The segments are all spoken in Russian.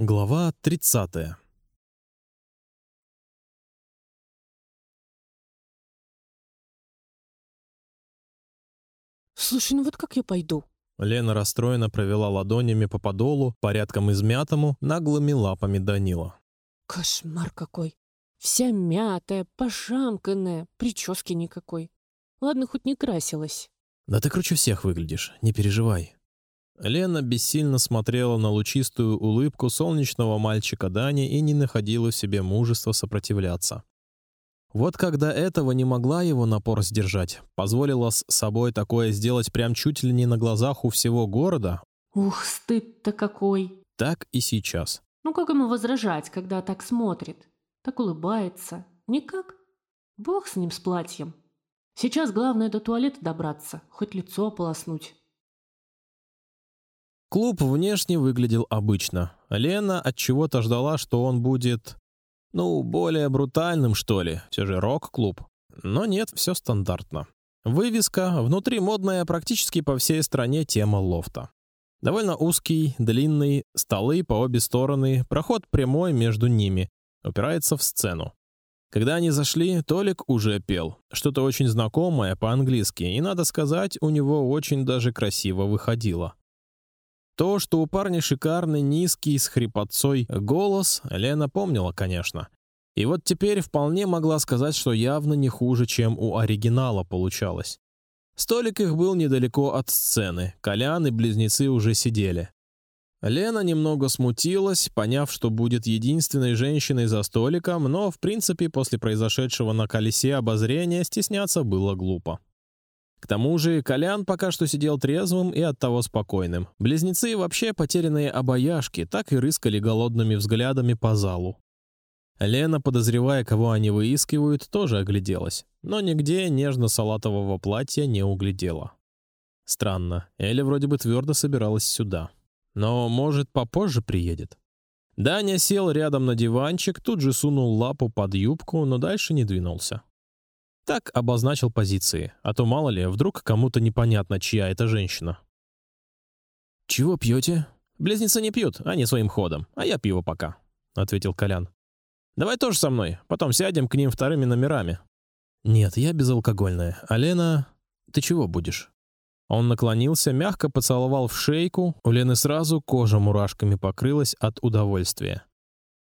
Глава 30. Слушай, ну вот как я пойду? Лена расстроенно провела ладонями по подолу, порядком измятому, наглыми лапами Данила. Кошмар какой! Вся мятая, пожамканная, прически никакой. Ладно, хоть не красилась. Да ты круче всех выглядишь, не переживай. Лена бессильно смотрела на лучистую улыбку солнечного мальчика Дани и не находила в себе мужества сопротивляться. Вот когда этого не могла его напор сдержать, позволила с собой такое сделать прям чуть ли не на глазах у всего города. Ух, стыд-то какой! Так и сейчас. Ну как ему возражать, когда так смотрит, так улыбается? Никак. Бог с ним с платьем. Сейчас главное до туалета добраться, хоть лицо ополоснуть. Клуб внешне выглядел обычно. Лена от чего-то ждала, что он будет, ну, более брутальным, что ли. Все же рок-клуб. Но нет, все стандартно. Вывеска внутри модная практически по всей стране тема лофта. Довольно узкий, длинный, столы по обе стороны, проход прямой между ними, упирается в сцену. Когда они зашли, Толик уже пел что-то очень знакомое по-английски, и надо сказать, у него очень даже красиво выходило. То, что у парня шикарный низкий с хрипотцой голос, Лена помнила, конечно. И вот теперь вполне могла сказать, что явно не хуже, чем у оригинала получалось. Столик их был недалеко от сцены. Колян и близнецы уже сидели. Лена немного смутилась, поняв, что будет единственной женщиной за столиком, но в принципе после произошедшего на колесе обозрения стесняться было глупо. К тому же Колян пока что сидел трезвым и оттого спокойным. Близнецы вообще потерянные обаяшки, так и рыскали голодными взглядами по залу. Лена, подозревая, кого они выискивают, тоже огляделась, но нигде нежно-салатового платья не углядела. Странно, Эля вроде бы твердо собиралась сюда, но может попозже приедет. Даня сел рядом на диванчик, тут же сунул лапу под юбку, но дальше не двинулся. Так обозначил позиции, а то мало ли, вдруг кому-то непонятно, чья это женщина. Чего пьете? Близнецы не пьют, они своим ходом, а я пью пока, ответил Колян. Давай тоже со мной, потом сядем к ним вторыми номерами. Нет, я безалкогольная. А Лена, ты чего будешь? Он наклонился, мягко поцеловал в шейку. У Лены сразу кожа мурашками покрылась от удовольствия.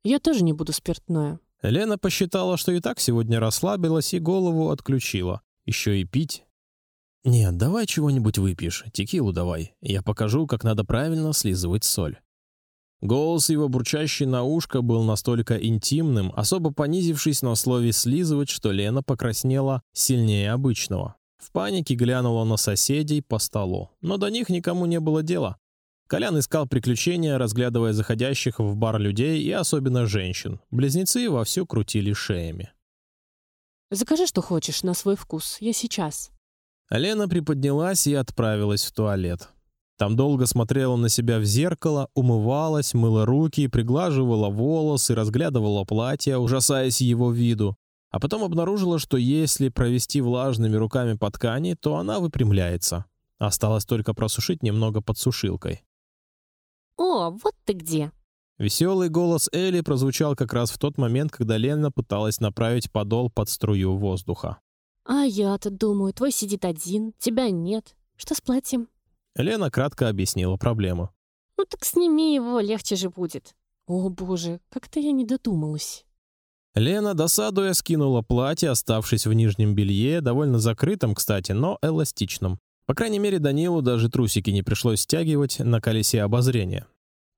Я тоже не буду спиртное. Лена посчитала, что и так сегодня расслабилась и голову отключила. Еще и пить. Нет, давай чего-нибудь выпьешь, текилу давай. Я покажу, как надо правильно слизывать соль. Голос его бурчащий на ушко был настолько интимным, особо понизившись на слове слизывать, что Лена покраснела сильнее обычного. В панике глянула на соседей по столу, но до них никому не было дела. Колян искал приключения, разглядывая заходящих в бар людей и особенно женщин. Близнецы вовсю крутили шеями. Закажи, что хочешь, на свой вкус. Я сейчас. Лена приподнялась и отправилась в туалет. Там долго смотрела на себя в зеркало, умывалась, мыла руки, приглаживала волосы, разглядывала платье, ужасаясь его виду, а потом обнаружила, что если провести влажными руками по ткани, то она выпрямляется. Осталось только просушить немного под сушилкой. О, вот ты где! Веселый голос Элли прозвучал как раз в тот момент, когда Лена пыталась направить подол под струю воздуха. А я-то думаю, твой сидит один, тебя нет. Что с платьем? Лена кратко объяснила проблему. Ну так сними его, легче же будет. О боже, как-то я не додумалась. Лена, досадуя, скинула платье, оставшись в нижнем белье, довольно закрытом, кстати, но эластичном. По крайней мере, Данилу даже трусики не пришлось стягивать на колесе обозрения.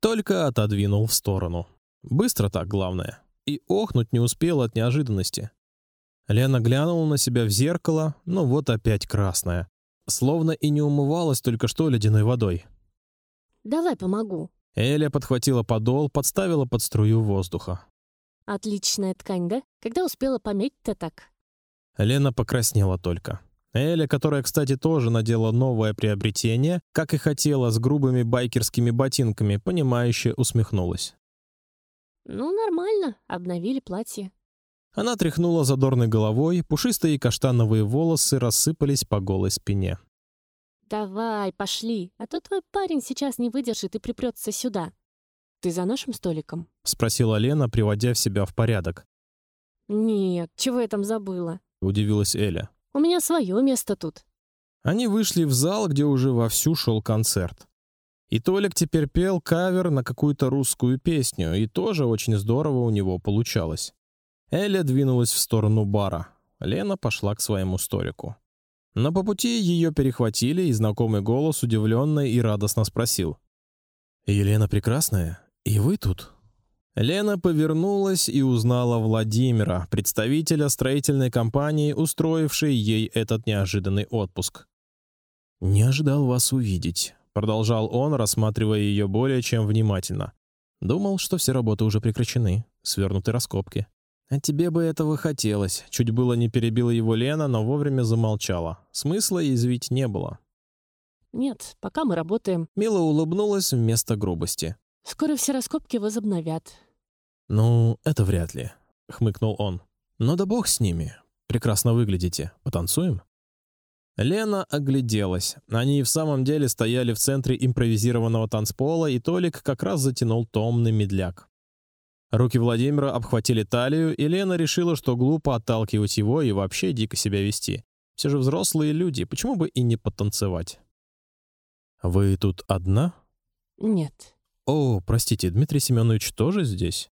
Только отодвинул в сторону. Быстро так, главное. И охнуть не успел от неожиданности. Лена глянула на себя в зеркало, ну вот опять красная, словно и не умывалась только что ледяной водой. Давай помогу. Эля подхватила подол, подставила под струю воздуха. Отличная ткань, да? Когда успела пометить-то так? Лена покраснела только. Эля, которая, кстати, тоже надела новое приобретение, как и хотела, с грубыми байкерскими ботинками, понимающе усмехнулась. Ну нормально, обновили платье. Она тряхнула задорной головой, пушистые каштановые волосы рассыпались по голой спине. Давай, пошли, а то твой парень сейчас не выдержит и припрется сюда. Ты за нашим столиком? спросила Лена, приводя себя в порядок. Нет, чего я там забыла? Удивилась Эля. У меня свое место тут. Они вышли в зал, где уже вовсю шел концерт. И Толик теперь пел кавер на какую-то русскую песню, и тоже очень здорово у него получалось. Эля двинулась в сторону бара. Лена пошла к своему столику. Но по пути ее перехватили, и знакомый голос удивленно и радостно спросил: "Елена прекрасная, и вы тут?" Лена повернулась и узнала Владимира, представителя строительной компании, устроившей ей этот неожиданный отпуск. Не ожидал вас увидеть, продолжал он, рассматривая ее более чем внимательно. Думал, что все работы уже прекращены, свернуты раскопки. А тебе бы этого хотелось. Чуть было не перебила его Лена, но вовремя замолчала. Смысла извить не было. Нет, пока мы работаем. Мила улыбнулась вместо грубости. Скоро все раскопки возобновят. Ну, это вряд ли, хмыкнул он. Но да бог с ними. Прекрасно выглядите. Потанцуем? Лена огляделась. Они и в самом деле стояли в центре импровизированного танцпола, и Толик как раз затянул томный медляк. Руки Владимира обхватили талию, и Лена решила, что глупо отталкивать его и вообще дико себя вести. Все же взрослые люди, почему бы и не потанцевать? Вы тут одна? Нет. О, простите, Дмитрий Семенович тоже здесь?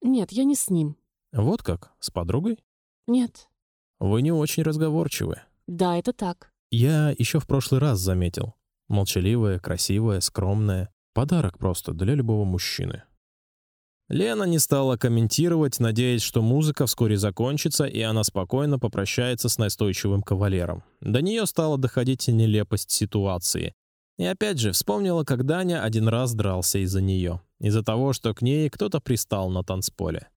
Нет, я не с ним. Вот как, с подругой? Нет. Вы не очень разговорчивы. Да, это так. Я еще в прошлый раз заметил. Молчаливая, красивая, скромная. Подарок просто для любого мужчины. Лена не стала комментировать, надеясь, что музыка вскоре закончится и она спокойно попрощается с настойчивым кавалером. До нее стала доходить нелепость ситуации. И опять же вспомнила, как Даня один раз дрался из-за нее, из-за того, что к ней кто-то пристал на танцполе.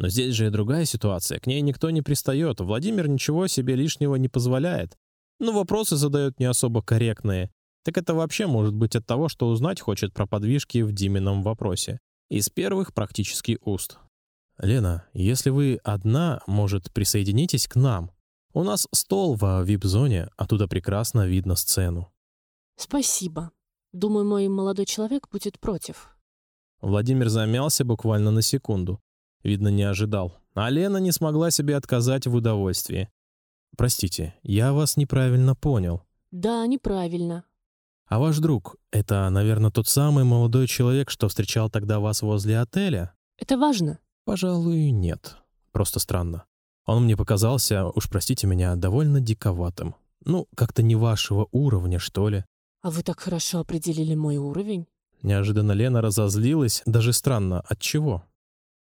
Но здесь же и другая ситуация. К ней никто не пристает. Владимир ничего себе лишнего не позволяет. Но вопросы задают не особо корректные. Так это вообще может быть от того, что узнать хочет про подвижки в Димином вопросе. Из первых практически уст. Лена, если вы одна, может, присоединитесь к нам. У нас стол в вип-зоне, оттуда прекрасно видно сцену. Спасибо. Думаю, мой молодой человек будет против. Владимир замялся буквально на секунду. Видно, не ожидал. А Лена не смогла себе отказать в удовольствии. Простите, я вас неправильно понял. Да, неправильно. А ваш друг — это, наверное, тот самый молодой человек, что встречал тогда вас возле отеля? Это важно? Пожалуй, нет. Просто странно. Он мне показался, уж простите меня, довольно диковатым. Ну, как-то не вашего уровня, что ли. А вы так хорошо определили мой уровень? Неожиданно Лена разозлилась, даже странно, от чего?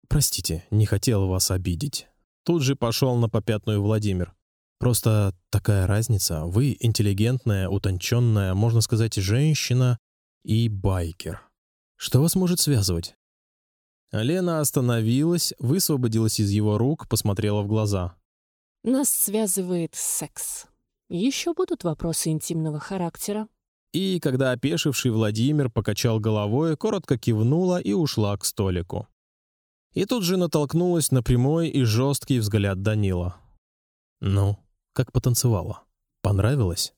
Простите, не хотел вас обидеть. Тут же пошел на попятную Владимир. Просто такая разница. Вы интеллигентная, утонченная, можно сказать, женщина и байкер. Что вас может связывать? Лена остановилась, высвободилась из его рук, посмотрела в глаза. Нас связывает секс. Еще будут вопросы интимного характера. И когда опешивший Владимир покачал головой, коротко кивнула и ушла к столику. И тут же натолкнулась на прямой и жесткий взгляд Данила. Ну, как потанцевала? Понравилось?